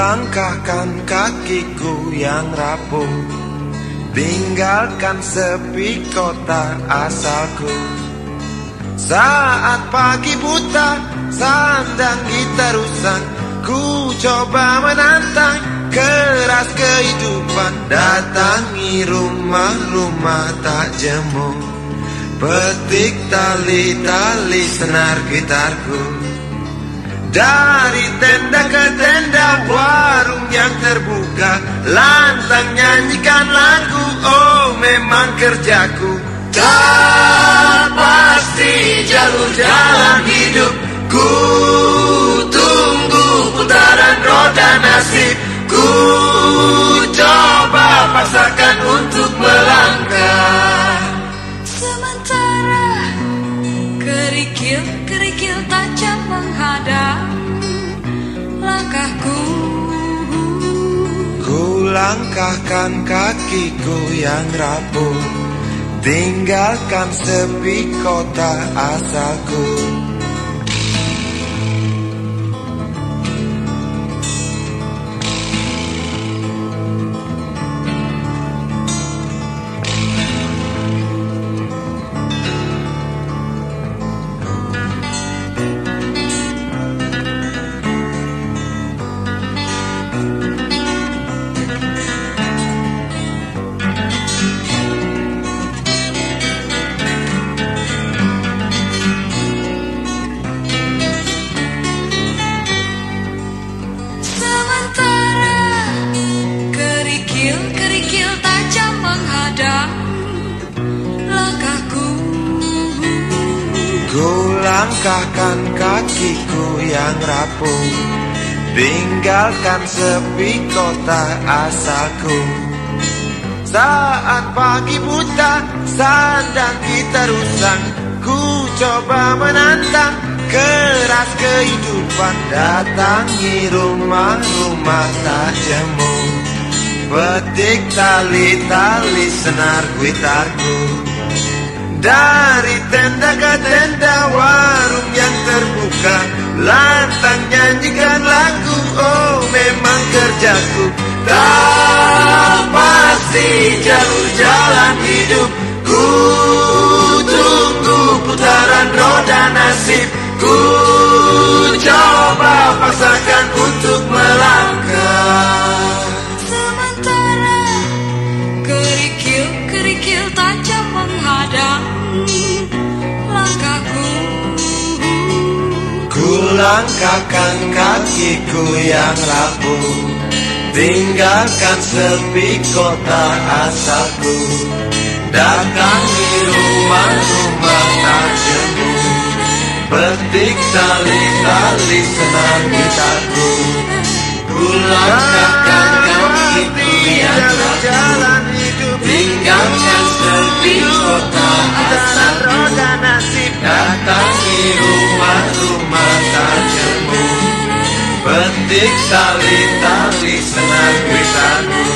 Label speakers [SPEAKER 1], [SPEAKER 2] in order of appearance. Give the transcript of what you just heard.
[SPEAKER 1] langkahkan kakiku yang rapuh Tinggalkan sepi kota asalku. Saat pagi buta Sandang kita rusak Ku coba menantang Keras kehidupan. Datangi rumah-rumah tak jemu Petik tali-tali senar gitarku dari tenda ke tenda warung yang terbuka. Lantang nyanyikan lagu Oh memang kerjaku. Tak
[SPEAKER 2] kerikil-kerikil tajam menghadap langkahku.
[SPEAKER 1] Ku langkahkan kakiku yang rapuh Tinggalkan sepi kota asalku Ku langkahkan kakiku yang rapuh. Tinggalkan sepi kota asalku. Saat pagi buta Sandang kita rusak. Ku coba menantang Keras kehidupan Datangi rumah-rumah tak jemu. Petik tali-tali senar gitarku dari tenda ke tenda warung yang terbuka. Lantang nyanyikan lagu Oh memang kerjaku. Tak pasti jalur jalan hidup. Ku tunggu putaran roda nasib. Ku coba paksakan langkahkan kakiku yang rapuh Tinggalkan sepi kota asalku. Datangi rumah-rumah tak jemu Petik tali-tali senar gitarku. Ku kakiku yang rapuh Tinggalkan sepi kota asalku. Datangi rumah-rumah tak jemu Petik tali-tali senar gitarku Ku